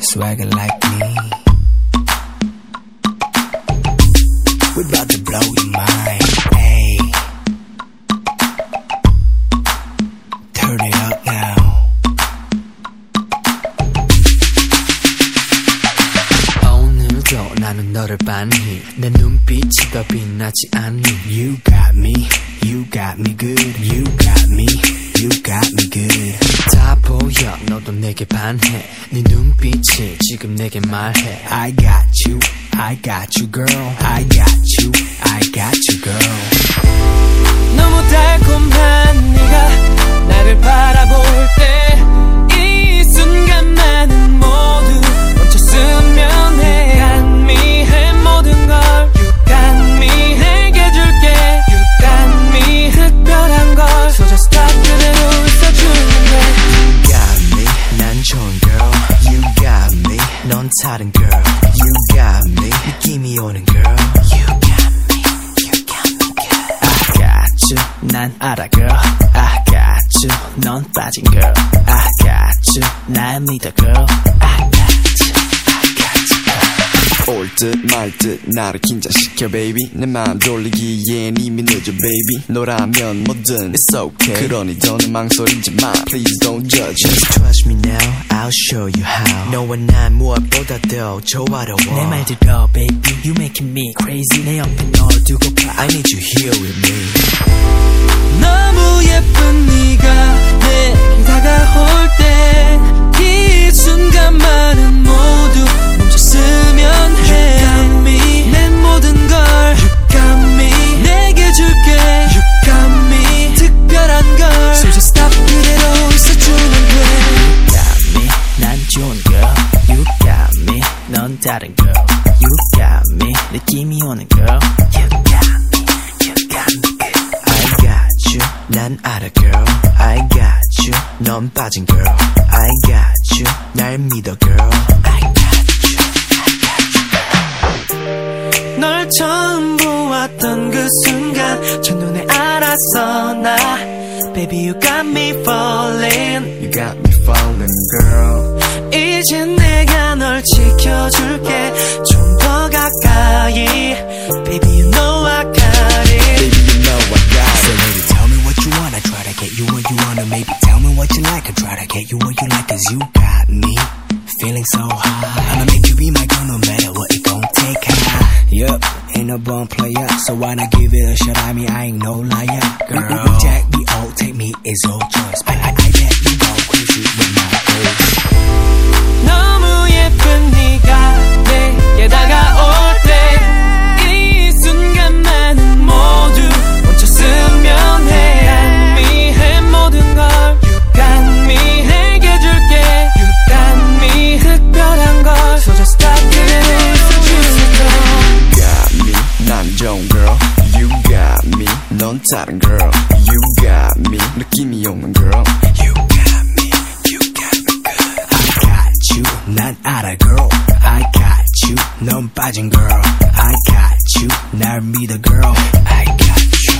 swagger like me. We about to blow your mind. Hey, turn it up now. 오늘도 나는 너를 반히 내 눈빛이 더 빛나지 않니 You got me, you got me good. You got me, you got me good. 다 보여 너도 내게 반해 네 눈빛이 지금 내게 말해 I got you, I got you, girl. I got you, I got you, girl. 너무 달콤한 다른 girl You got me 느낌이 오는 girl You got me You got me girl I got you 난 알아 girl I got you 넌 빠진 girl I got you 날 믿어 girl I 듯 말 듯 나를 긴장시켜 baby 내 마음 돌리기엔 이미 늦어 baby 너라면 뭐든 it's okay 그러니 더는 망설이지 마 please don't judge Just trust me now, I'll show you how. 너와 난 무엇보다도 조화로워. 내 말 들어, baby, you making me crazy. 내 옆에 널 두고 봐. I need you here with me. 다른 girl. You got me, 느낌이 오는 girl. You got me, you got me good. I got you, 난 알아 girl. I got you, 넌 빠진 girl. I got you, 날 믿어 girl. I got you, I got you. 널 처음 보았던 그 순간 첫눈에 알았어 나 Baby you got me falling You got me falling girl 이제 내가 널 지켜줄게 좀 더 가까이 Baby you know I got it baby you know I got So it baby, tell me what you want. I try to get you what you wanna. Maybe tell me what you like. I try to get you what you like. Cause you got me feeling so high. I'ma make you be my girl no matter what it gon' take. High. Yup, ain't no bum player. So why not give it a shot? I mean, I ain't no liar. Girl, we, we jack me all, take me is your choice. 넌 다른 girl You got me 느낌이 오는 girl You got me, you got me good. I got you, 난 알아, girl. I got you, 넌 빠진 girl. I got you, 날 믿어, girl. I got